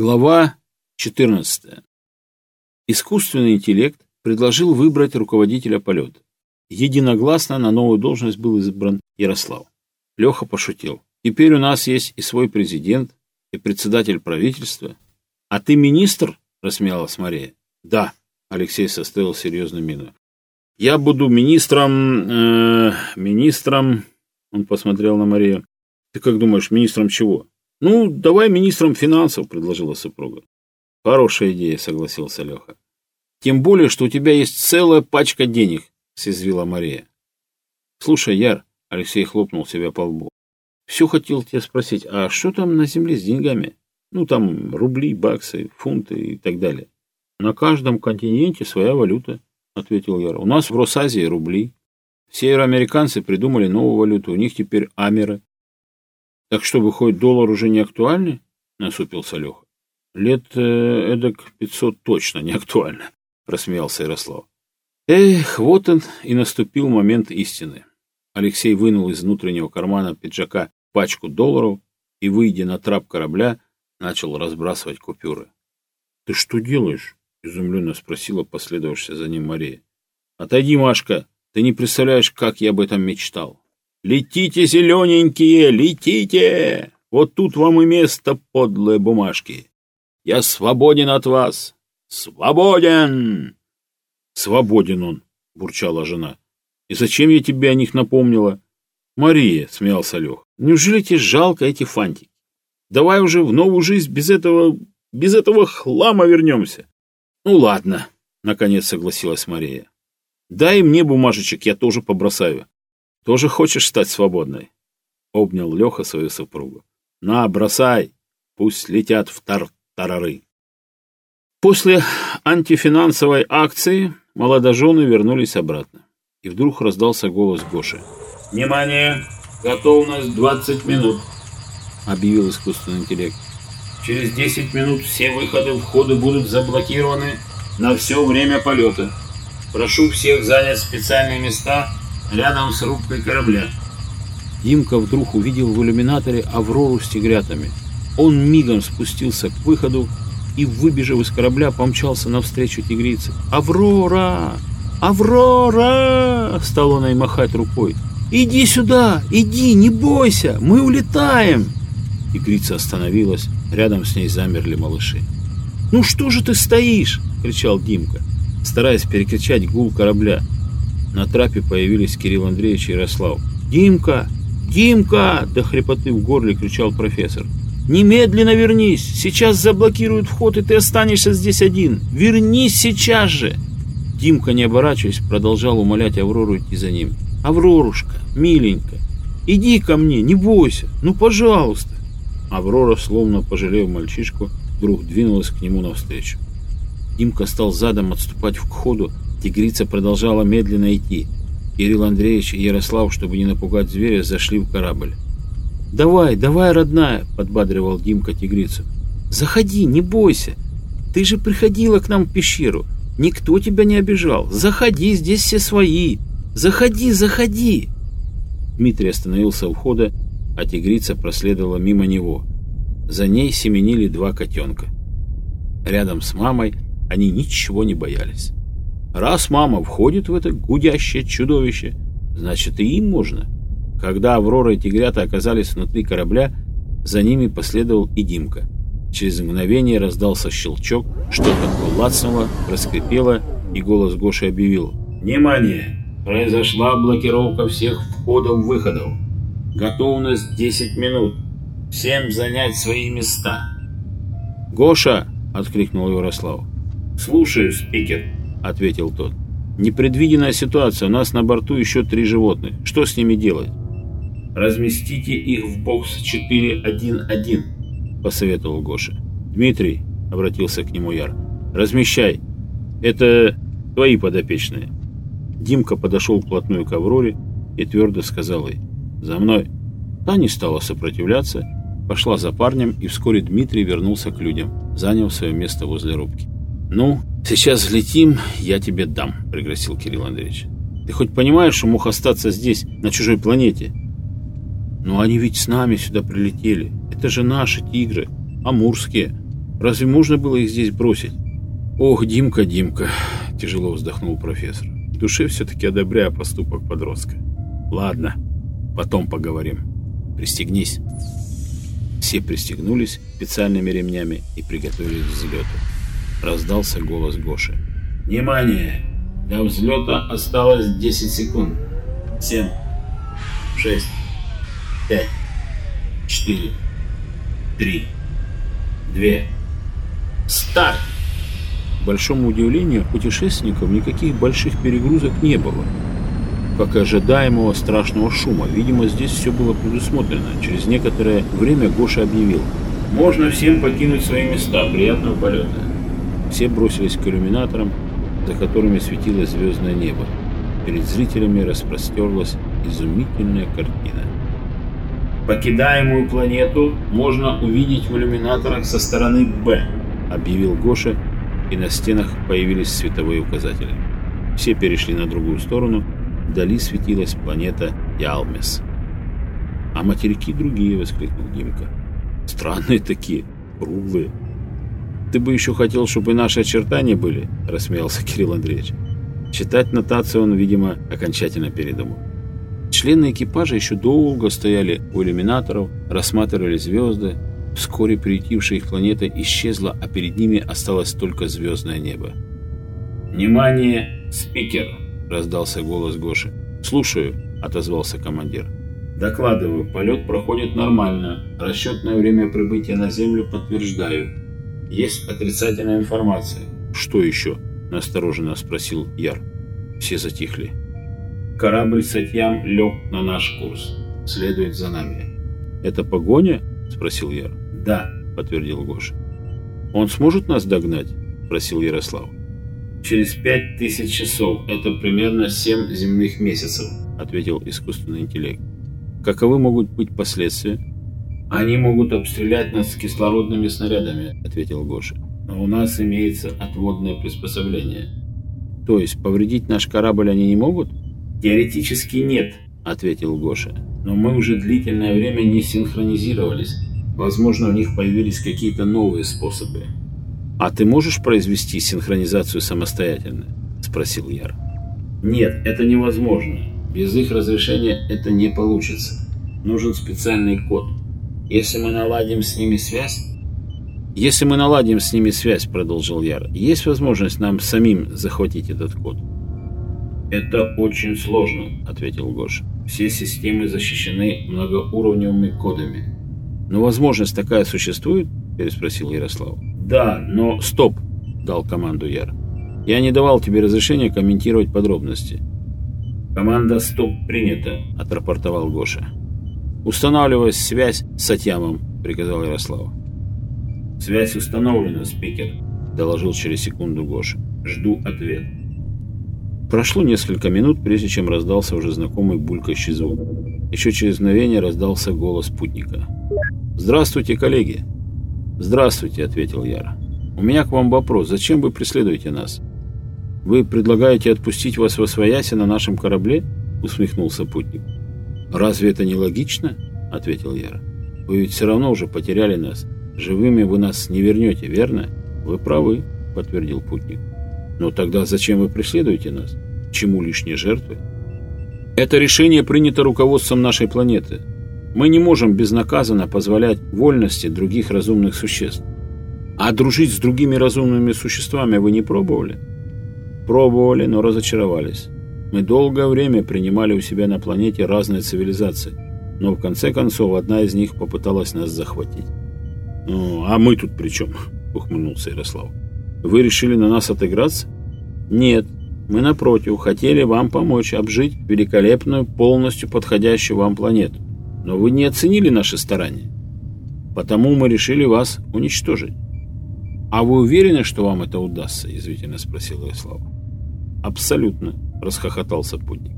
Глава 14. Искусственный интеллект предложил выбрать руководителя полета. Единогласно на новую должность был избран Ярослав. Леха пошутил. «Теперь у нас есть и свой президент, и председатель правительства». «А ты министр?» – рассмеялась Мария. «Да», – Алексей составил серьезную мину. «Я буду министром... Э, министром...» – он посмотрел на Марию. «Ты как думаешь, министром чего?» Ну, давай министром финансов, предложила супруга. Хорошая идея, согласился Леха. Тем более, что у тебя есть целая пачка денег, съязвила Мария. Слушай, Яр, Алексей хлопнул себя по лбу. Все хотел тебя спросить, а что там на земле с деньгами? Ну, там рубли, баксы, фунты и так далее. На каждом континенте своя валюта, ответил Яр. У нас в Росазии рубли. Североамериканцы придумали новую валюту, у них теперь амеры. Так что, выходит, доллар уже не актуальный? Насупился Леха. Лет э, эдак пятьсот точно не актуально, рассмеялся Ярослав. Эх, вот он и наступил момент истины. Алексей вынул из внутреннего кармана пиджака пачку долларов и, выйдя на трап корабля, начал разбрасывать купюры. «Ты что делаешь?» — изумленно спросила последовавшая за ним Мария. «Отойди, Машка, ты не представляешь, как я об этом мечтал». «Летите, зелененькие, летите! Вот тут вам и место, подлые бумажки! Я свободен от вас! Свободен!» «Свободен он!» — бурчала жена. «И зачем я тебе о них напомнила?» «Мария!» — смеялся Лех. «Неужели тебе жалко эти фантики? Давай уже в новую жизнь без этого... без этого хлама вернемся!» «Ну ладно!» — наконец согласилась Мария. «Дай мне бумажечек, я тоже побросаю. Тоже хочешь стать свободной? Обнял Леха свою супругу. На, бросай! Пусть летят в тартарары. После антифинансовой акции молодожены вернулись обратно. И вдруг раздался голос Гоши. «Внимание! Готовность 20 минут!» объявил искусственный интеллект. «Через 10 минут все выходы входы будут заблокированы на все время полета. Прошу всех занять специальные места рядом с рубкой корабля. Димка вдруг увидел в иллюминаторе Аврору с тигрятами. Он мигом спустился к выходу и, выбежав из корабля, помчался навстречу тигрице. «Аврора! Аврора!» — стал он и махать рукой. «Иди сюда! Иди! Не бойся! Мы улетаем!» Тигрица остановилась. Рядом с ней замерли малыши. «Ну что же ты стоишь?» — кричал Димка, стараясь перекричать гул корабля. На трапе появились Кирилл Андреевич и Ярослав. «Димка! Димка!» – до хрипоты в горле кричал профессор. «Немедленно вернись! Сейчас заблокируют вход, и ты останешься здесь один! Вернись сейчас же!» Димка, не оборачиваясь, продолжал умолять Аврору идти за ним. «Аврорушка, миленькая, иди ко мне, не бойся, ну пожалуйста!» Аврора, словно пожалев мальчишку, вдруг двинулась к нему навстречу. Димка стал задом отступать к ходу, Тигрица продолжала медленно идти. Кирилл Андреевич и Ярослав, чтобы не напугать зверя, зашли в корабль. «Давай, давай, родная!» – подбадривал Димка тигрицу. «Заходи, не бойся! Ты же приходила к нам в пещеру! Никто тебя не обижал! Заходи, здесь все свои! Заходи, заходи!» Дмитрий остановился у входа, а тигрица проследовала мимо него. За ней семенили два котенка. Рядом с мамой они ничего не боялись. Раз мама входит в это гудящее чудовище, значит и им можно. Когда Аврора и Тигрята оказались внутри корабля, за ними последовал и Димка. Через мгновение раздался щелчок, что-то клацнуло, проскрипело, и голос Гоши объявил. «Внимание! Произошла блокировка всех входов-выходов. Готовность 10 минут. Всем занять свои места». «Гоша!» — откликнул Ярослав. «Слушаю, спикер» ответил тот. «Непредвиденная ситуация. У нас на борту еще три животных. Что с ними делать?» «Разместите их в бокс 411», — посоветовал Гоша. «Дмитрий», — обратился к нему Яр, — «размещай. Это твои подопечные». Димка подошел вплотную к Авроре и твердо сказал ей «За мной». Та не стала сопротивляться, пошла за парнем, и вскоре Дмитрий вернулся к людям, занял свое место возле рубки. «Ну, «Сейчас летим, я тебе дам», — пригрозил Кирилл Андреевич. «Ты хоть понимаешь, что мог остаться здесь, на чужой планете?» «Но они ведь с нами сюда прилетели. Это же наши тигры, амурские. Разве можно было их здесь бросить?» «Ох, Димка, Димка!» — тяжело вздохнул профессор. В душе все-таки одобряя поступок подростка. «Ладно, потом поговорим. Пристегнись». Все пристегнулись специальными ремнями и приготовились к взлету раздался голос Гоши. «Внимание! До взлета осталось 10 секунд. 7, 6, 5, 4, 3, 2, старт!» К большому удивлению, путешественников никаких больших перегрузок не было. Как и ожидаемого страшного шума, видимо, здесь все было предусмотрено. Через некоторое время Гоша объявил. «Можно всем покинуть свои места. Приятного полета!» Все бросились к иллюминаторам, за которыми светилось звездное небо. Перед зрителями распростерлась изумительная картина. «Покидаемую планету можно увидеть в иллюминаторах со стороны «Б», — объявил Гоша, и на стенах появились световые указатели. Все перешли на другую сторону, вдали светилась планета Ялмес. «А материки другие», — воскликнул Димка. «Странные такие, круглые, ты бы еще хотел, чтобы и наши очертания были?» – рассмеялся Кирилл Андреевич. Читать нотацию он, видимо, окончательно передумал. Члены экипажа еще долго стояли у иллюминаторов, рассматривали звезды. Вскоре приютившая их планета исчезла, а перед ними осталось только звездное небо. «Внимание, спикер!» – раздался голос Гоши. «Слушаю», – отозвался командир. «Докладываю, полет проходит нормально. Расчетное время прибытия на Землю подтверждаю. Есть отрицательная информация. Что еще? Настороженно спросил Яр. Все затихли. Корабль Сатьям лег на наш курс. Следует за нами. Это погоня? Спросил Яр. Да, подтвердил Гоша. Он сможет нас догнать? Спросил Ярослав. Через пять тысяч часов. Это примерно семь земных месяцев, ответил искусственный интеллект. Каковы могут быть последствия? «Они могут обстрелять нас кислородными снарядами», — ответил Гоша. «Но у нас имеется отводное приспособление». «То есть повредить наш корабль они не могут?» «Теоретически нет», — ответил Гоша. «Но мы уже длительное время не синхронизировались. Возможно, у них появились какие-то новые способы». «А ты можешь произвести синхронизацию самостоятельно?» — спросил Яр. «Нет, это невозможно. Без их разрешения это не получится. Нужен специальный код». Если мы наладим с ними связь, Если мы наладим с ними связь, продолжил Яр, есть возможность нам самим захватить этот код. Это очень сложно, ответил Гоша. Все системы защищены многоуровневыми кодами. Но возможность такая существует? переспросил Ярослав. Да, но стоп, дал команду Яр. Я не давал тебе разрешения комментировать подробности. Команда стоп принята, отрапортовал Гоша устанавливая связь с Атьямом», — приказал Ярослав. «Связь установлена, спикер», — доложил через секунду Гоша. «Жду ответ». Прошло несколько минут, прежде чем раздался уже знакомый булькающий звук. Еще через мгновение раздался голос путника. «Здравствуйте, коллеги!» «Здравствуйте», — ответил Яра. «У меня к вам вопрос. Зачем вы преследуете нас?» «Вы предлагаете отпустить вас во свояси на нашем корабле?» — усмехнулся путник. «Разве это не логично?» – ответил Яра. «Вы ведь все равно уже потеряли нас. Живыми вы нас не вернете, верно?» «Вы правы», – подтвердил путник. «Но тогда зачем вы преследуете нас? Чему лишние жертвы?» «Это решение принято руководством нашей планеты. Мы не можем безнаказанно позволять вольности других разумных существ. А дружить с другими разумными существами вы не пробовали?» «Пробовали, но разочаровались». Мы долгое время принимали у себя на планете разные цивилизации, но в конце концов одна из них попыталась нас захватить. «Ну, а мы тут при чем?» — ухмыльнулся Ярослав. «Вы решили на нас отыграться?» «Нет, мы напротив, хотели вам помочь обжить великолепную, полностью подходящую вам планету. Но вы не оценили наши старания. Потому мы решили вас уничтожить». «А вы уверены, что вам это удастся?» — язвительно спросил Ярослав абсолютно», — расхохотался путник.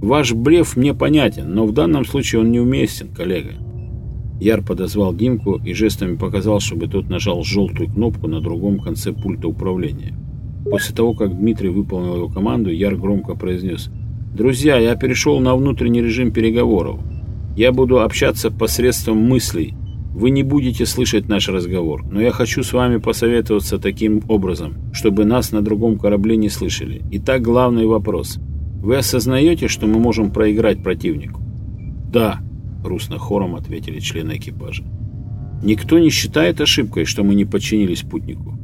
«Ваш бреф мне понятен, но в данном случае он неуместен, коллега». Яр подозвал Димку и жестами показал, чтобы тот нажал желтую кнопку на другом конце пульта управления. После того, как Дмитрий выполнил его команду, Яр громко произнес «Друзья, я перешел на внутренний режим переговоров. Я буду общаться посредством мыслей, вы не будете слышать наш разговор, но я хочу с вами посоветоваться таким образом, чтобы нас на другом корабле не слышали. Итак, главный вопрос. Вы осознаете, что мы можем проиграть противнику? Да, грустно хором ответили члены экипажа. Никто не считает ошибкой, что мы не подчинились путнику.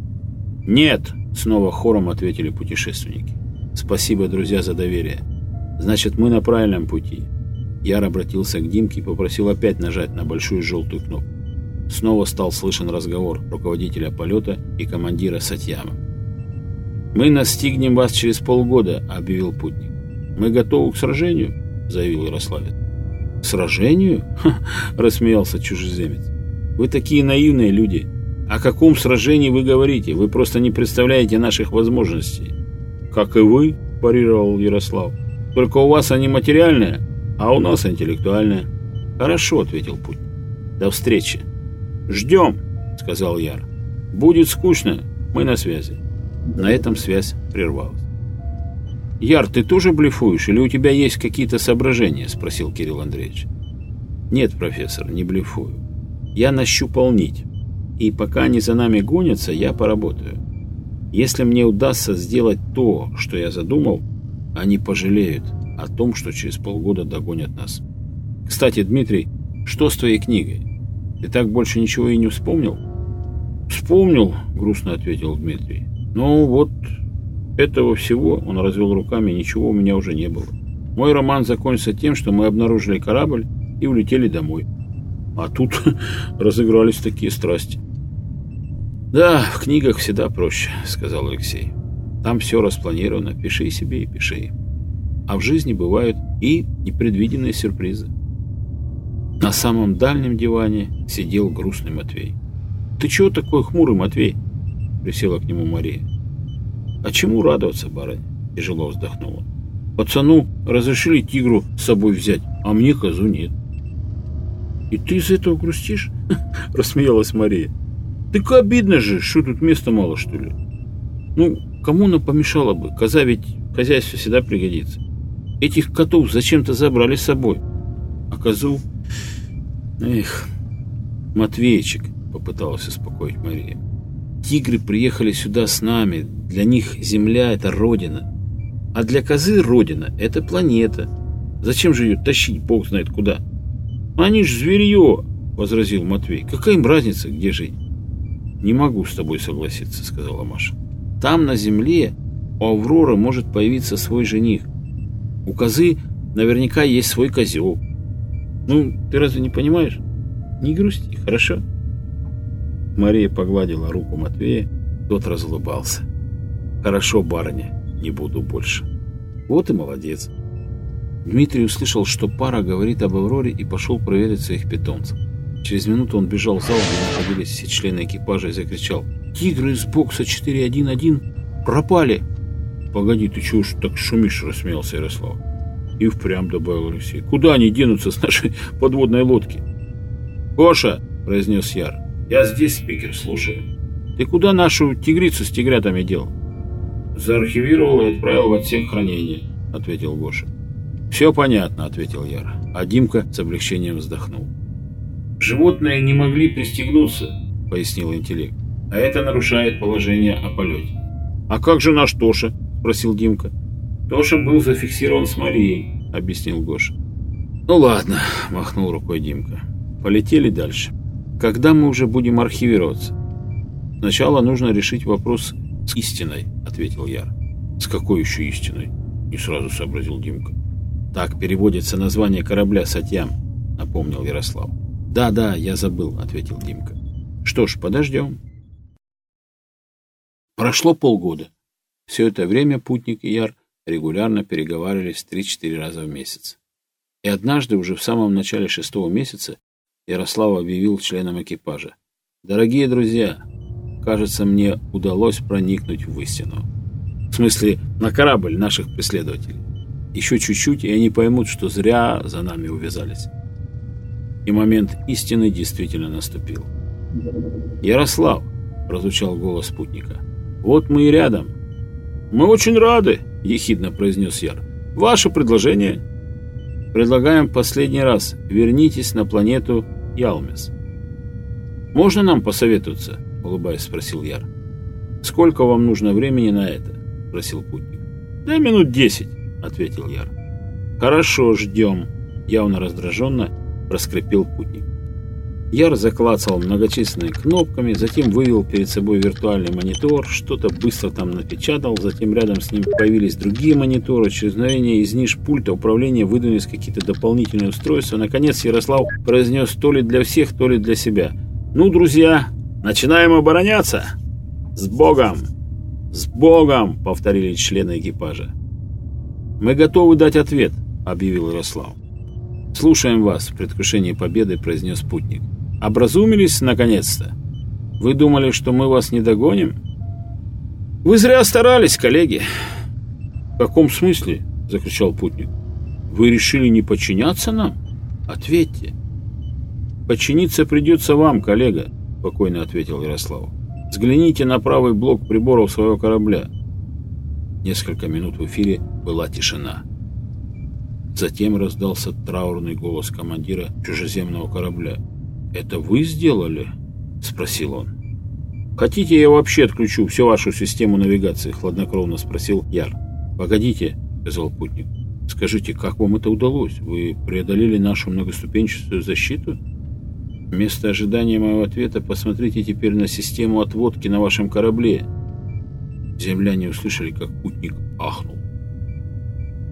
Нет, снова хором ответили путешественники. Спасибо, друзья, за доверие. Значит, мы на правильном пути. Яр обратился к Димке и попросил опять нажать на большую желтую кнопку снова стал слышен разговор руководителя полета и командира Сатьяма. «Мы настигнем вас через полгода», — объявил путник. «Мы готовы к сражению», — заявил Ярославец. «Сражению?» — рассмеялся чужеземец. «Вы такие наивные люди. О каком сражении вы говорите? Вы просто не представляете наших возможностей». «Как и вы», — парировал Ярослав. «Только у вас они материальные, а у нас интеллектуальные». «Хорошо», — ответил путник. «До встречи». «Ждем», — сказал Яр. «Будет скучно, мы на связи». На этом связь прервалась. «Яр, ты тоже блефуешь или у тебя есть какие-то соображения?» — спросил Кирилл Андреевич. «Нет, профессор, не блефую. Я нащупал нить. И пока они за нами гонятся, я поработаю. Если мне удастся сделать то, что я задумал, они пожалеют о том, что через полгода догонят нас. Кстати, Дмитрий, что с твоей книгой? И так больше ничего и не вспомнил? Вспомнил, грустно ответил Дмитрий. Ну вот, этого всего, он развел руками, ничего у меня уже не было. Мой роман закончился тем, что мы обнаружили корабль и улетели домой. А тут разыгрались такие страсти. «Да, в книгах всегда проще», — сказал Алексей. «Там все распланировано, пиши себе и пиши. А в жизни бывают и непредвиденные сюрпризы». На самом дальнем диване сидел грустный Матвей. «Ты чего такой хмурый, Матвей?» — присела к нему Мария. «А чему радоваться, барыня?» — тяжело вздохнул он. «Пацану разрешили тигру с собой взять, а мне козу нет». «И ты из этого грустишь?» — рассмеялась Мария. «Так обидно же, что тут места мало, что ли?» «Ну, кому она помешала бы? Коза ведь в всегда пригодится. Этих котов зачем-то забрали с собой, а козу «Эх, Матвеечек», — попыталась успокоить Мария, — «тигры приехали сюда с нами, для них земля — это родина, а для козы родина — это планета. Зачем же ее тащить, бог знает куда?» «Они ж зверье», — возразил Матвей, — «какая им разница, где жить?» «Не могу с тобой согласиться», — сказала Маша. «Там, на земле, у Авроры может появиться свой жених. У козы наверняка есть свой козел, ну, ты разве не понимаешь? Не грусти, хорошо? Мария погладила руку Матвея, тот разлыбался. Хорошо, барыня, не буду больше. Вот и молодец. Дмитрий услышал, что пара говорит об Авроре и пошел проверить своих питомцев. Через минуту он бежал в зал, где находились все члены экипажа и закричал «Тигры из бокса 411 пропали!» «Погоди, ты чего уж так шумишь?» – рассмеялся Ярослав. И впрямь добавил Алексей. Куда они денутся с нашей подводной лодки? Гоша, произнес Яр. Я здесь, спикер, слушаю. Ты куда нашу тигрицу с тигрятами дел? Заархивировал и отправил в отсек хранения, ответил Гоша. Все понятно, ответил Яр. А Димка с облегчением вздохнул. Животные не могли пристегнуться, пояснил интеллект. А это нарушает положение о полете. А как же наш Тоша? спросил Димка. Тоже был зафиксирован с Марией, объяснил Гоша. Ну ладно, махнул рукой Димка. Полетели дальше. Когда мы уже будем архивироваться? Сначала нужно решить вопрос с истиной, ответил Яр. С какой еще истиной? Не сразу сообразил Димка. Так переводится название корабля Сатьям, напомнил Ярослав. Да-да, я забыл, ответил Димка. Что ж, подождем. Прошло полгода. Все это время путник и Яр регулярно переговаривались 3-4 раза в месяц. И однажды, уже в самом начале шестого месяца, Ярослав объявил членам экипажа. «Дорогие друзья, кажется, мне удалось проникнуть в истину. В смысле, на корабль наших преследователей. Еще чуть-чуть, и они поймут, что зря за нами увязались». И момент истины действительно наступил. «Ярослав!» – прозвучал голос спутника. «Вот мы и рядом!» «Мы очень рады!» ехидно произнес Яр. «Ваше предложение?» «Предлагаем последний раз. Вернитесь на планету Ялмес». «Можно нам посоветоваться?» — улыбаясь, спросил Яр. «Сколько вам нужно времени на это?» — спросил путник. «Да минут десять», — ответил Яр. «Хорошо, ждем», — явно раздраженно раскрепил путник. Яр заклацал многочисленными кнопками, затем вывел перед собой виртуальный монитор, что-то быстро там напечатал, затем рядом с ним появились другие мониторы, через мгновение из ниш пульта управления выдвинулись какие-то дополнительные устройства. Наконец Ярослав произнес то ли для всех, то ли для себя. «Ну, друзья, начинаем обороняться!» «С Богом!» «С Богом!» — повторили члены экипажа. «Мы готовы дать ответ», — объявил Ярослав. «Слушаем вас», — в предвкушении победы произнес путник образумились наконец-то? Вы думали, что мы вас не догоним? Вы зря старались, коллеги. В каком смысле? Закричал путник. Вы решили не подчиняться нам? Ответьте. Подчиниться придется вам, коллега, спокойно ответил Ярослав. Взгляните на правый блок приборов своего корабля. Несколько минут в эфире была тишина. Затем раздался траурный голос командира чужеземного корабля. «Это вы сделали?» — спросил он. «Хотите, я вообще отключу всю вашу систему навигации?» — хладнокровно спросил Яр. «Погодите», — сказал путник. «Скажите, как вам это удалось? Вы преодолели нашу многоступенчатую защиту?» «Вместо ожидания моего ответа посмотрите теперь на систему отводки на вашем корабле». Земляне услышали, как путник ахнул.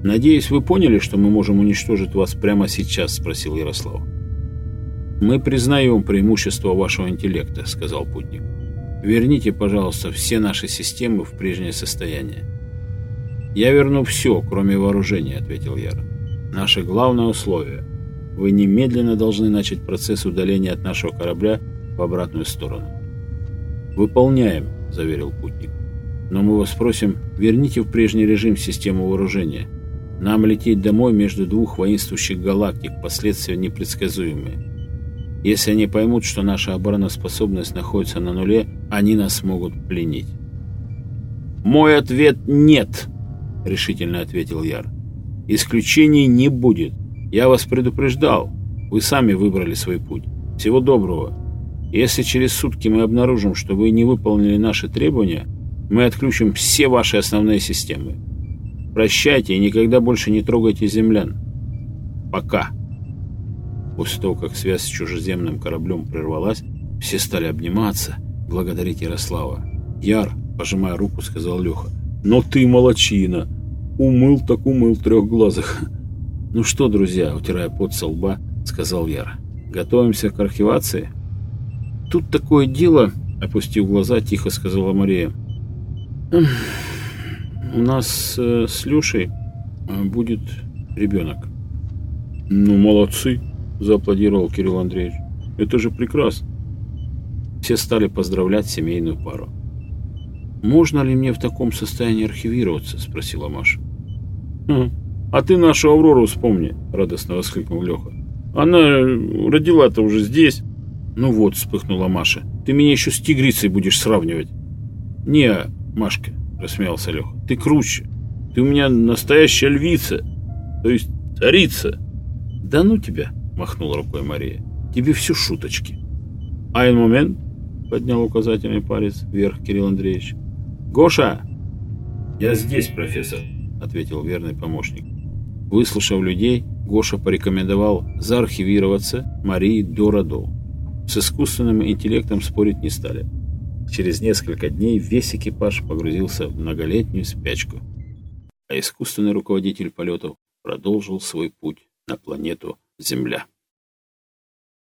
«Надеюсь, вы поняли, что мы можем уничтожить вас прямо сейчас?» — спросил Ярослав. «Мы признаем преимущество вашего интеллекта», — сказал путник. «Верните, пожалуйста, все наши системы в прежнее состояние». «Я верну все, кроме вооружения», — ответил Яр. «Наше главное условие. Вы немедленно должны начать процесс удаления от нашего корабля в обратную сторону». «Выполняем», — заверил путник. «Но мы вас просим, верните в прежний режим систему вооружения. Нам лететь домой между двух воинствующих галактик, последствия непредсказуемые». Если они поймут, что наша обороноспособность находится на нуле, они нас могут пленить. «Мой ответ – нет», – решительно ответил Яр. «Исключений не будет. Я вас предупреждал. Вы сами выбрали свой путь. Всего доброго. Если через сутки мы обнаружим, что вы не выполнили наши требования, мы отключим все ваши основные системы. Прощайте и никогда больше не трогайте землян. Пока». После того, как связь с чужеземным кораблем прервалась, все стали обниматься, благодарить Ярослава. «Яр», — пожимая руку, сказал Леха, — «но ты молочина! Умыл так умыл трех глазах". «Ну что, друзья», — утирая пот со лба, сказал Яр, — «готовимся к архивации?» «Тут такое дело», — опустив глаза, тихо сказала Мария. «У нас э, с Люшей э, будет ребенок». «Ну, молодцы!» — зааплодировал Кирилл Андреевич. «Это же прекрасно!» Все стали поздравлять семейную пару. «Можно ли мне в таком состоянии архивироваться?» — спросила Маша. «Хм, «А ты нашу Аврору вспомни!» — радостно воскликнул Леха. «Она э, родила-то уже здесь!» «Ну вот!» — вспыхнула Маша. «Ты меня еще с тигрицей будешь сравнивать!» «Не, Машка!» — рассмеялся Леха. «Ты круче! Ты у меня настоящая львица! То есть царица!» «Да ну тебя!» Махнул рукой Мария. «Тебе все шуточки». «Айн момент», — поднял указательный палец вверх Кирилл Андреевич. «Гоша!» «Я здесь, профессор», — ответил верный помощник. Выслушав людей, Гоша порекомендовал заархивироваться Марии до родов. С искусственным интеллектом спорить не стали. Через несколько дней весь экипаж погрузился в многолетнюю спячку, а искусственный руководитель полетов продолжил свой путь на планету земля.